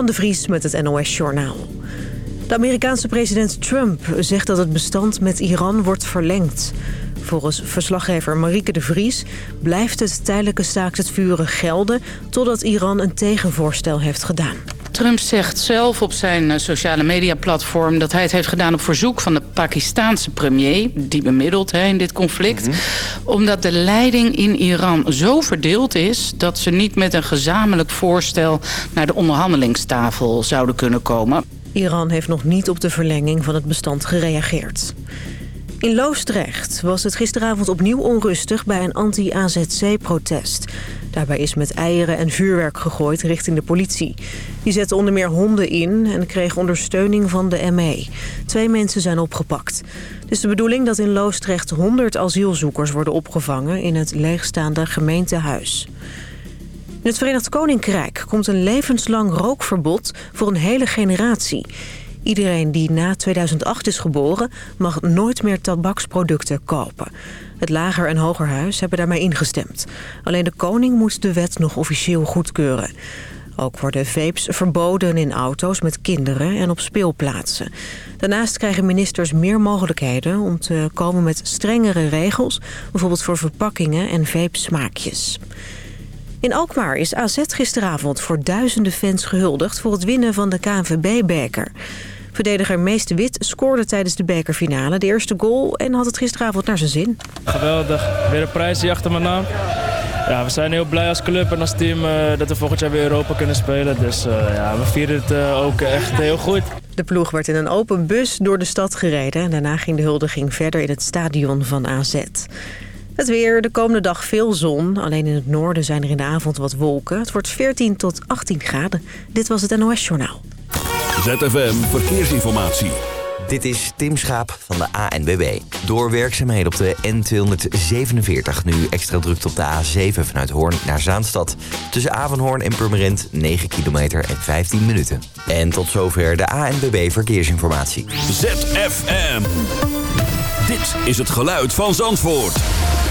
Suzanne de Vries met het NOS Journaal. De Amerikaanse president Trump zegt dat het bestand met Iran wordt verlengd. Volgens verslaggever Marieke de Vries blijft het tijdelijke staakt het vuren gelden... totdat Iran een tegenvoorstel heeft gedaan. Trump zegt zelf op zijn eh, sociale mediaplatform... dat hij het heeft gedaan op verzoek van de Pakistaanse premier... die bemiddelt hè, in dit conflict. Mhm. Omdat de leiding in Iran zo verdeeld is... dat ze niet met een gezamenlijk voorstel... naar de onderhandelingstafel zouden kunnen komen. Iran heeft nog niet op de verlenging van het bestand gereageerd. In Loosdrecht was het gisteravond opnieuw onrustig bij een anti-AZC-protest. Daarbij is met eieren en vuurwerk gegooid richting de politie. Die zette onder meer honden in en kreeg ondersteuning van de ME. Twee mensen zijn opgepakt. Het is de bedoeling dat in Loosdrecht 100 asielzoekers worden opgevangen... in het leegstaande gemeentehuis. In het Verenigd Koninkrijk komt een levenslang rookverbod voor een hele generatie. Iedereen die na 2008 is geboren mag nooit meer tabaksproducten kopen. Het Lager- en Hogerhuis hebben daarmee ingestemd. Alleen de koning moet de wet nog officieel goedkeuren. Ook worden vapes verboden in auto's met kinderen en op speelplaatsen. Daarnaast krijgen ministers meer mogelijkheden om te komen met strengere regels... bijvoorbeeld voor verpakkingen en vape-smaakjes. In Alkmaar is AZ gisteravond voor duizenden fans gehuldigd... voor het winnen van de KNVB-beker. Verdediger Meest Wit scoorde tijdens de bekerfinale de eerste goal... en had het gisteravond naar zijn zin. Geweldig. Weer een prijs hier achter mijn naam. Ja, we zijn heel blij als club en als team uh, dat we volgend jaar weer Europa kunnen spelen. Dus uh, ja, we vieren het uh, ook echt heel goed. De ploeg werd in een open bus door de stad gereden. En daarna ging de huldiging verder in het stadion van AZ. Het weer, de komende dag veel zon. Alleen in het noorden zijn er in de avond wat wolken. Het wordt 14 tot 18 graden. Dit was het NOS Journaal. ZFM Verkeersinformatie. Dit is Tim Schaap van de ANBB. Door werkzaamheden op de N247 nu extra druk op de A7 vanuit Hoorn naar Zaanstad. Tussen Avanhoorn en Purmerend 9 kilometer en 15 minuten. En tot zover de ANBB Verkeersinformatie. ZFM. Dit is het geluid van Zandvoort.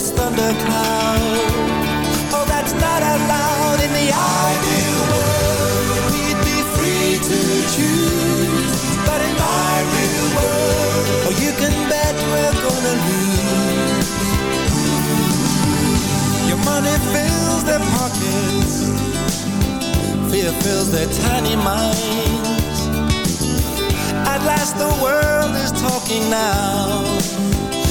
this thundercloud. Oh, that's not allowed in the ideal world. We'd be free to choose, but in my real world, oh, you can bet we're gonna lose. Your money fills their pockets, fear fills their tiny minds. At last, the world is talking now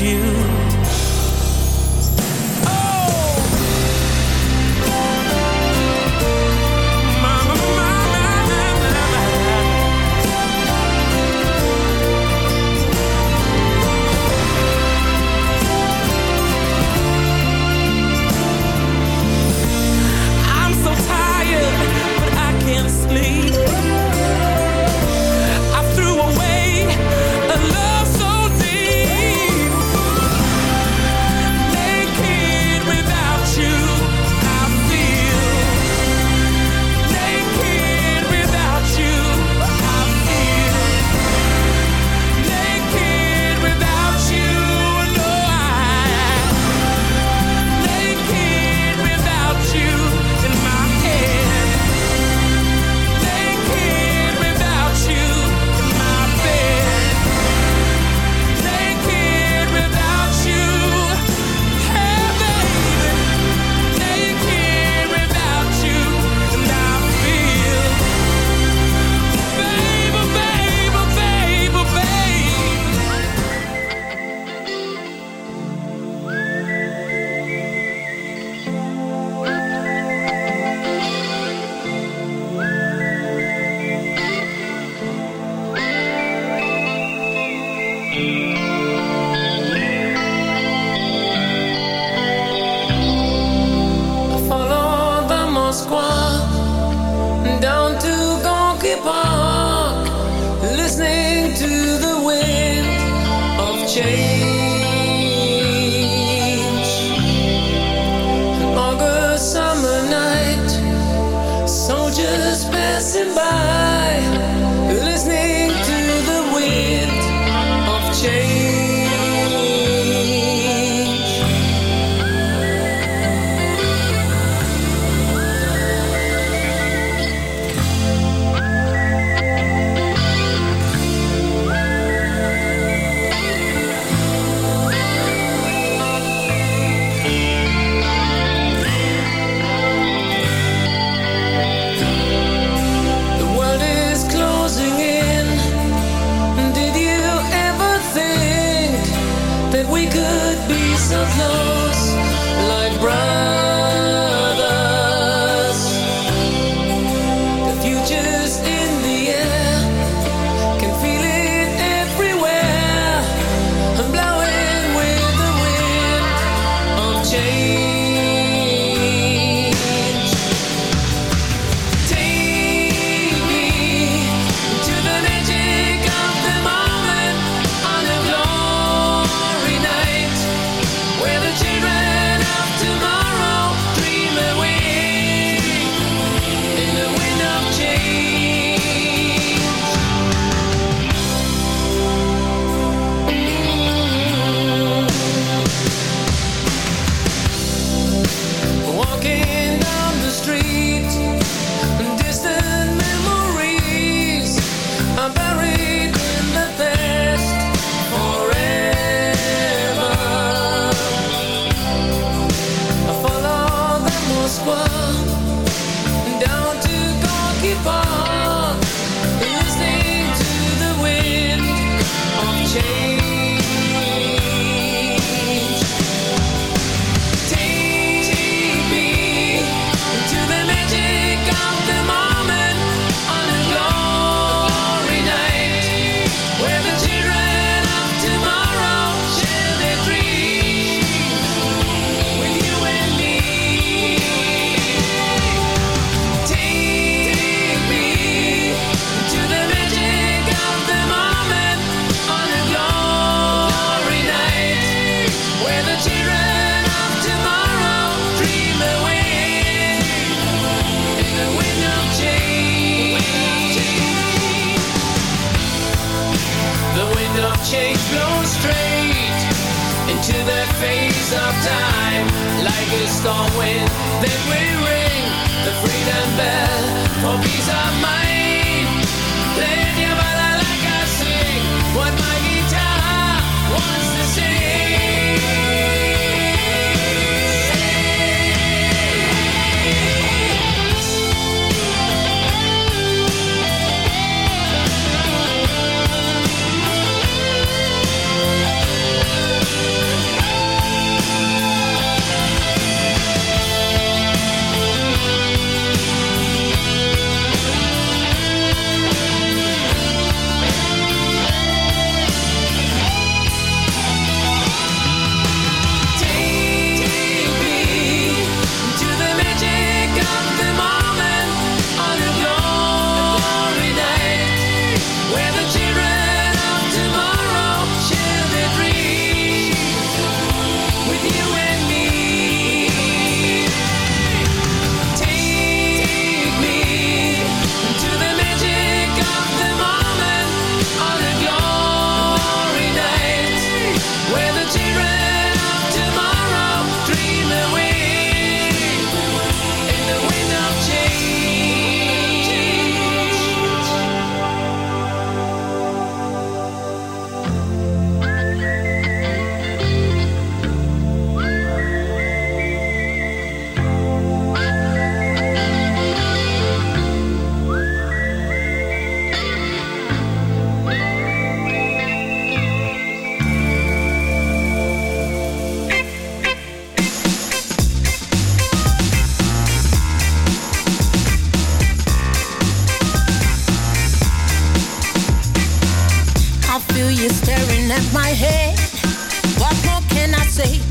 you.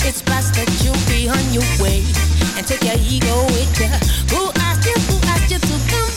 it's best that you be on your way and take your ego with you. Who asked you? Who asked you to come?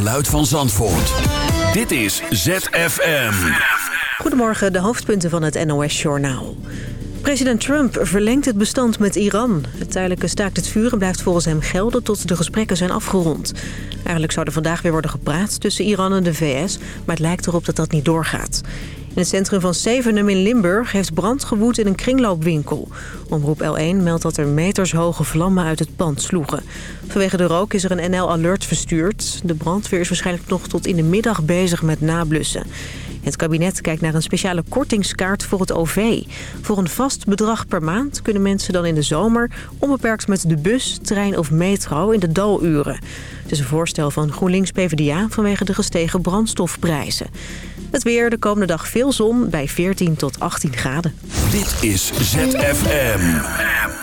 Geluid van Zandvoort. Dit is ZFM. Goedemorgen, de hoofdpunten van het NOS-journaal. President Trump verlengt het bestand met Iran. Het tijdelijke staakt het vuren blijft volgens hem gelden tot de gesprekken zijn afgerond. Eigenlijk zou er vandaag weer worden gepraat tussen Iran en de VS... maar het lijkt erop dat dat niet doorgaat. In het centrum van Zevenum in Limburg heeft brand gewoed in een kringloopwinkel. Omroep L1 meldt dat er metershoge vlammen uit het pand sloegen. Vanwege de rook is er een NL-alert verstuurd. De brandweer is waarschijnlijk nog tot in de middag bezig met nablussen. Het kabinet kijkt naar een speciale kortingskaart voor het OV. Voor een vast bedrag per maand kunnen mensen dan in de zomer... onbeperkt met de bus, trein of metro in de daluren. Het is een voorstel van GroenLinks-PVDA vanwege de gestegen brandstofprijzen. Het weer, de komende dag veel zon bij 14 tot 18 graden. Dit is ZFM.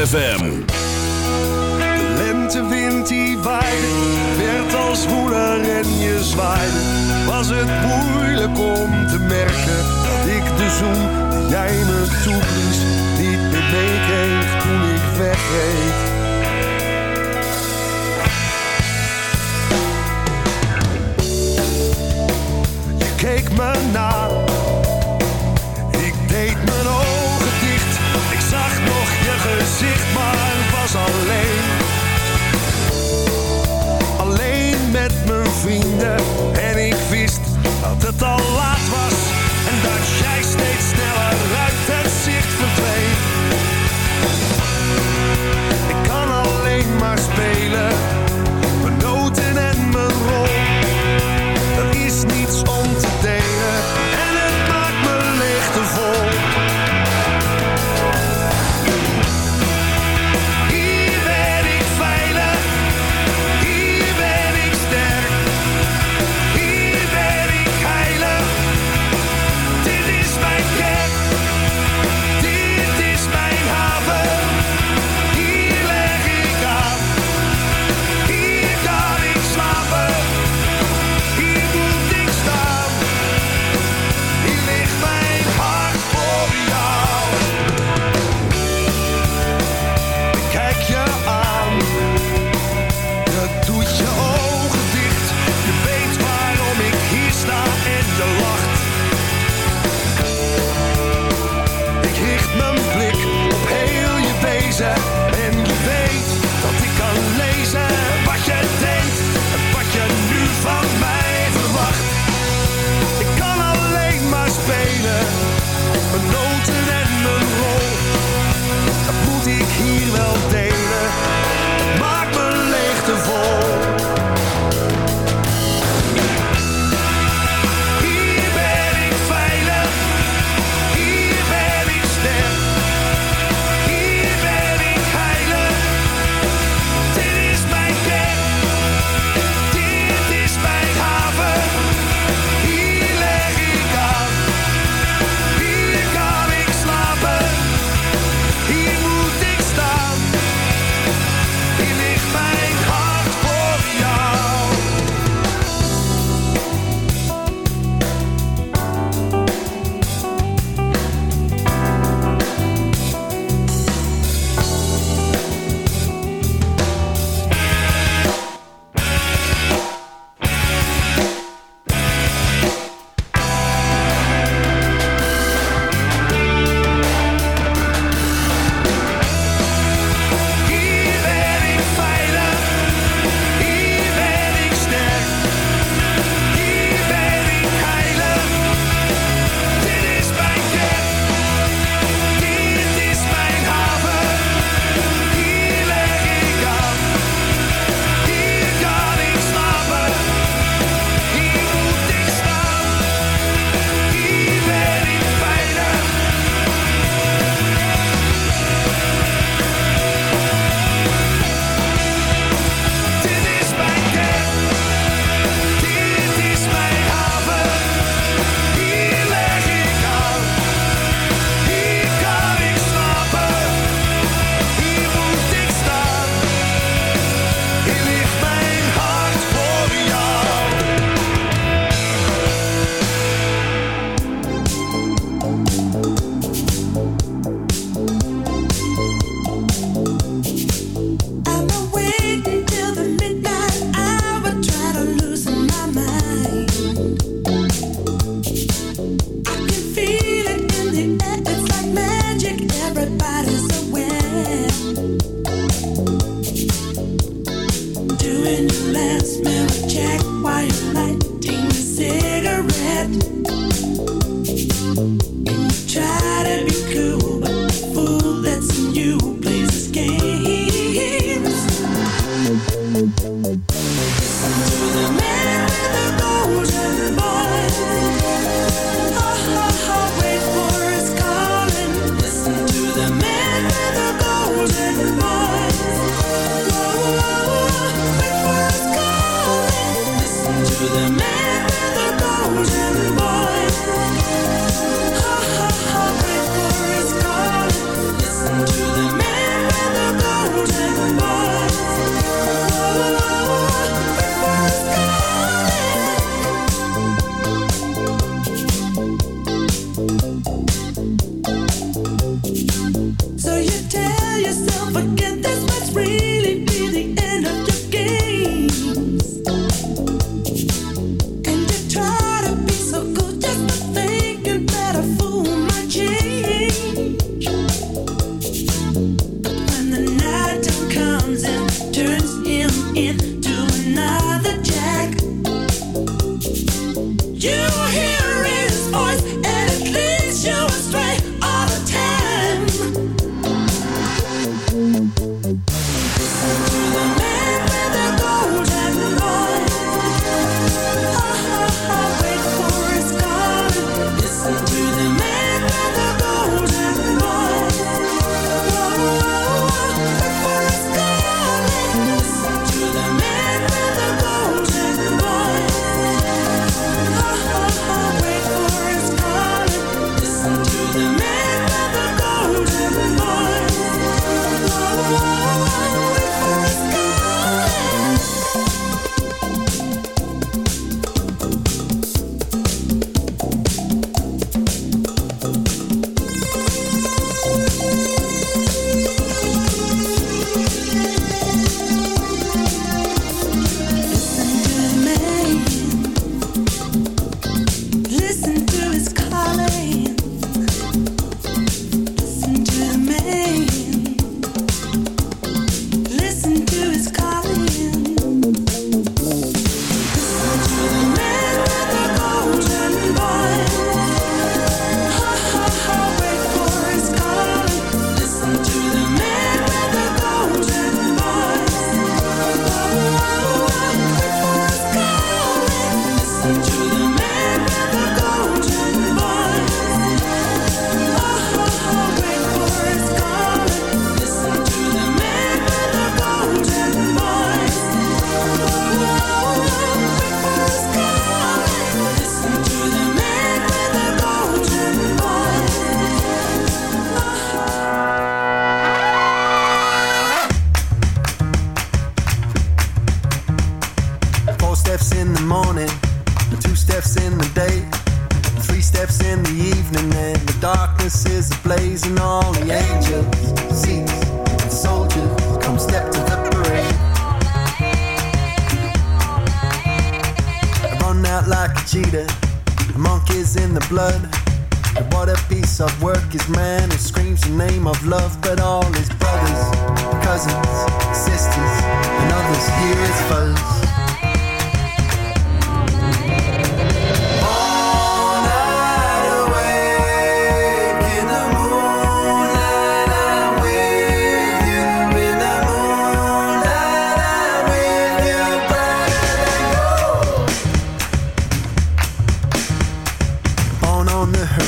ZFM.